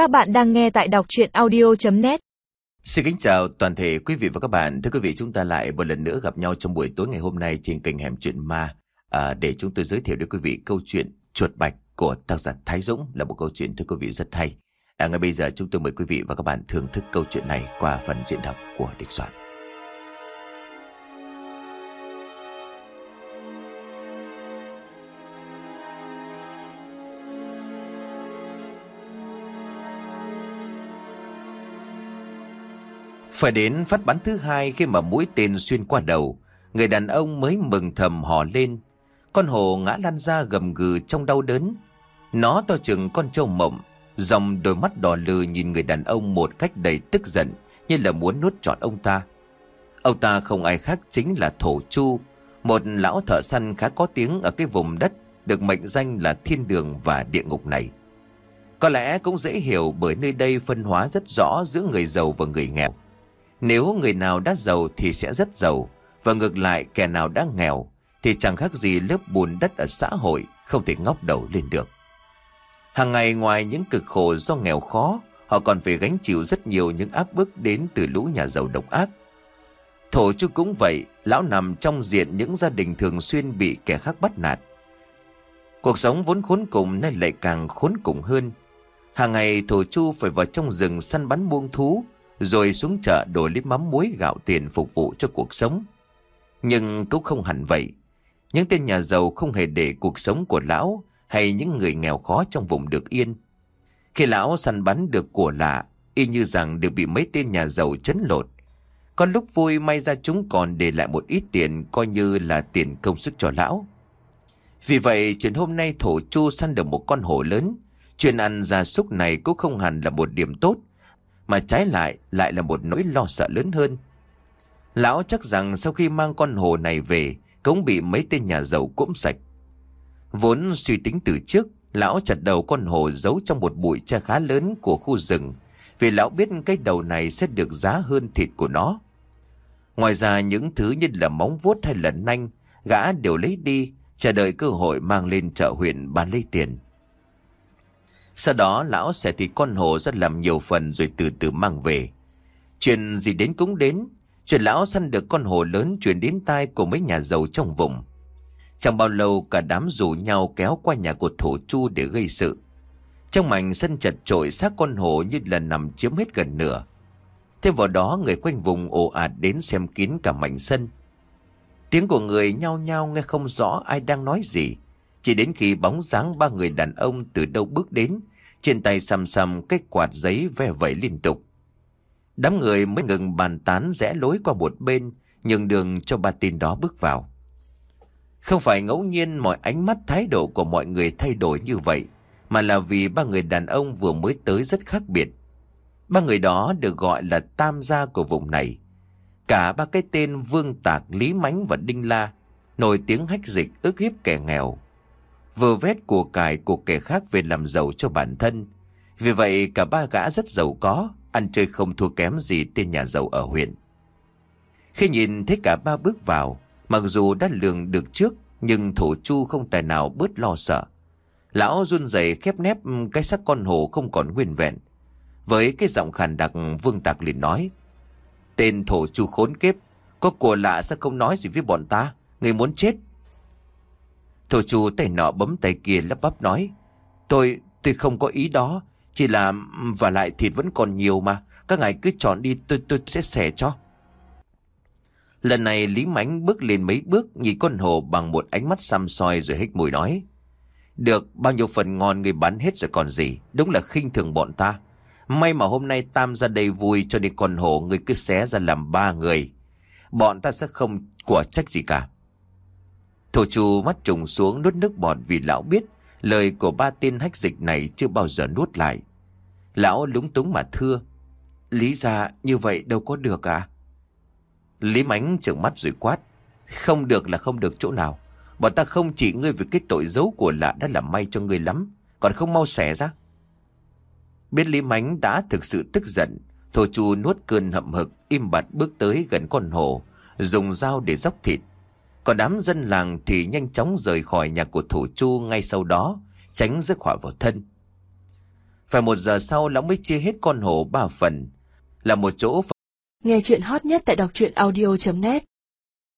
Các bạn đang nghe tại đọc chuyện audio.net Xin kính chào toàn thể quý vị và các bạn. Thưa quý vị, chúng ta lại một lần nữa gặp nhau trong buổi tối ngày hôm nay trên kênh Hẻm Chuyện Ma à, để chúng tôi giới thiệu đến quý vị câu chuyện Chuột Bạch của tác giả Thái Dũng là một câu chuyện thưa quý vị rất hay. À, ngay bây giờ chúng tôi mời quý vị và các bạn thưởng thức câu chuyện này qua phần diễn đọc của Địch Soạn. Phải đến phát bắn thứ hai khi mà mũi tên xuyên qua đầu, người đàn ông mới mừng thầm hò lên. Con hổ ngã lăn ra gầm gừ trong đau đớn. Nó to chừng con trâu mộng, dòng đôi mắt đỏ lừ nhìn người đàn ông một cách đầy tức giận, như là muốn nuốt trọn ông ta. Ông ta không ai khác chính là Thổ Chu, một lão thợ săn khá có tiếng ở cái vùng đất được mệnh danh là thiên đường và địa ngục này. Có lẽ cũng dễ hiểu bởi nơi đây phân hóa rất rõ giữa người giàu và người nghèo. Nếu người nào đã giàu thì sẽ rất giàu, và ngược lại kẻ nào đã nghèo thì chẳng khác gì lớp bùn đất ở xã hội không thể ngóc đầu lên được. Hàng ngày ngoài những cực khổ do nghèo khó, họ còn phải gánh chịu rất nhiều những áp bức đến từ lũ nhà giàu độc ác. Thổ chu cũng vậy, lão nằm trong diện những gia đình thường xuyên bị kẻ khác bắt nạt. Cuộc sống vốn khốn cùng nay lại càng khốn cùng hơn. Hàng ngày thổ chu phải vào trong rừng săn bắn buông thú, rồi xuống chợ đổi lấy mắm muối gạo tiền phục vụ cho cuộc sống. Nhưng cũng không hẳn vậy. Những tên nhà giàu không hề để cuộc sống của lão hay những người nghèo khó trong vùng được yên. Khi lão săn bắn được của lạ, y như rằng đều bị mấy tên nhà giàu chấn lột. Có lúc vui may ra chúng còn để lại một ít tiền coi như là tiền công sức cho lão. Vì vậy, chuyện hôm nay thổ chu săn được một con hổ lớn. Chuyện ăn gia súc này cũng không hẳn là một điểm tốt mà trái lại lại là một nỗi lo sợ lớn hơn. Lão chắc rằng sau khi mang con hồ này về, cũng bị mấy tên nhà giàu cũm sạch. Vốn suy tính từ trước, lão chặt đầu con hồ giấu trong một bụi tre khá lớn của khu rừng, vì lão biết cái đầu này sẽ được giá hơn thịt của nó. Ngoài ra những thứ như là móng vuốt hay là nanh, gã đều lấy đi, chờ đợi cơ hội mang lên chợ huyện bán lấy tiền. Sau đó, lão sẽ thịt con hổ ra làm nhiều phần rồi từ từ mang về. Chuyện gì đến cũng đến. Chuyện lão săn được con hổ lớn truyền đến tai của mấy nhà giàu trong vùng. Chẳng bao lâu, cả đám rủ nhau kéo qua nhà của thổ chu để gây sự. Trong mảnh sân chật trội xác con hổ như là nằm chiếm hết gần nửa. Thêm vào đó, người quanh vùng ồ ạt đến xem kín cả mảnh sân. Tiếng của người nhao nhao nghe không rõ ai đang nói gì. Chỉ đến khi bóng dáng ba người đàn ông từ đâu bước đến trên tay xăm xăm cái quạt giấy ve vẩy liên tục. Đám người mới ngừng bàn tán rẽ lối qua một bên, nhường đường cho ba tin đó bước vào. Không phải ngẫu nhiên mọi ánh mắt thái độ của mọi người thay đổi như vậy, mà là vì ba người đàn ông vừa mới tới rất khác biệt. Ba người đó được gọi là tam gia của vùng này. Cả ba cái tên Vương Tạc, Lý Mánh và Đinh La nổi tiếng hách dịch ức hiếp kẻ nghèo, vừa vét của cải của kẻ khác về làm giàu cho bản thân. Vì vậy cả ba gã rất giàu có, ăn chơi không thua kém gì tên nhà giàu ở huyện. Khi nhìn thấy cả ba bước vào, mặc dù đã lường được trước, nhưng thổ chu không tài nào bớt lo sợ. Lão run rẩy khép nép cái xác con hổ không còn nguyên vẹn. Với cái giọng khàn đặc vương tạc liền nói. Tên thổ chu khốn kiếp, có của lạ sao không nói gì với bọn ta, người muốn chết Thổ chủ tay nọ bấm tay kia lắp bắp nói. Tôi, tôi không có ý đó. Chỉ là, và lại thịt vẫn còn nhiều mà. Các ngài cứ chọn đi tôi tôi sẽ xẻ cho. Lần này Lý Mánh bước lên mấy bước nhìn con hồ bằng một ánh mắt xăm soi rồi hít mùi nói. Được, bao nhiêu phần ngon người bán hết rồi còn gì. Đúng là khinh thường bọn ta. May mà hôm nay Tam ra đây vui cho nên con hổ người cứ xé ra làm ba người. Bọn ta sẽ không quả trách gì cả. Thổ chủ mắt trùng xuống nuốt nước bọt vì lão biết lời của ba tên hách dịch này chưa bao giờ nuốt lại. Lão lúng túng mà thưa. Lý ra như vậy đâu có được à? Lý mánh trợn mắt rồi quát. Không được là không được chỗ nào. Bọn ta không chỉ ngươi vì cái tội giấu của lạ đã làm may cho ngươi lắm. Còn không mau xẻ ra. Biết Lý mánh đã thực sự tức giận. Thổ chủ nuốt cơn hậm hực, im bặt bước tới gần con hồ. Dùng dao để dốc thịt. Còn đám dân làng thì nhanh chóng rời khỏi nhà của thủ chu ngay sau đó, tránh rước họa vào thân. Phải một giờ sau lão mới chia hết con hổ ba phần. Là một chỗ Nghe chuyện hot nhất tại đọc truyện audio.net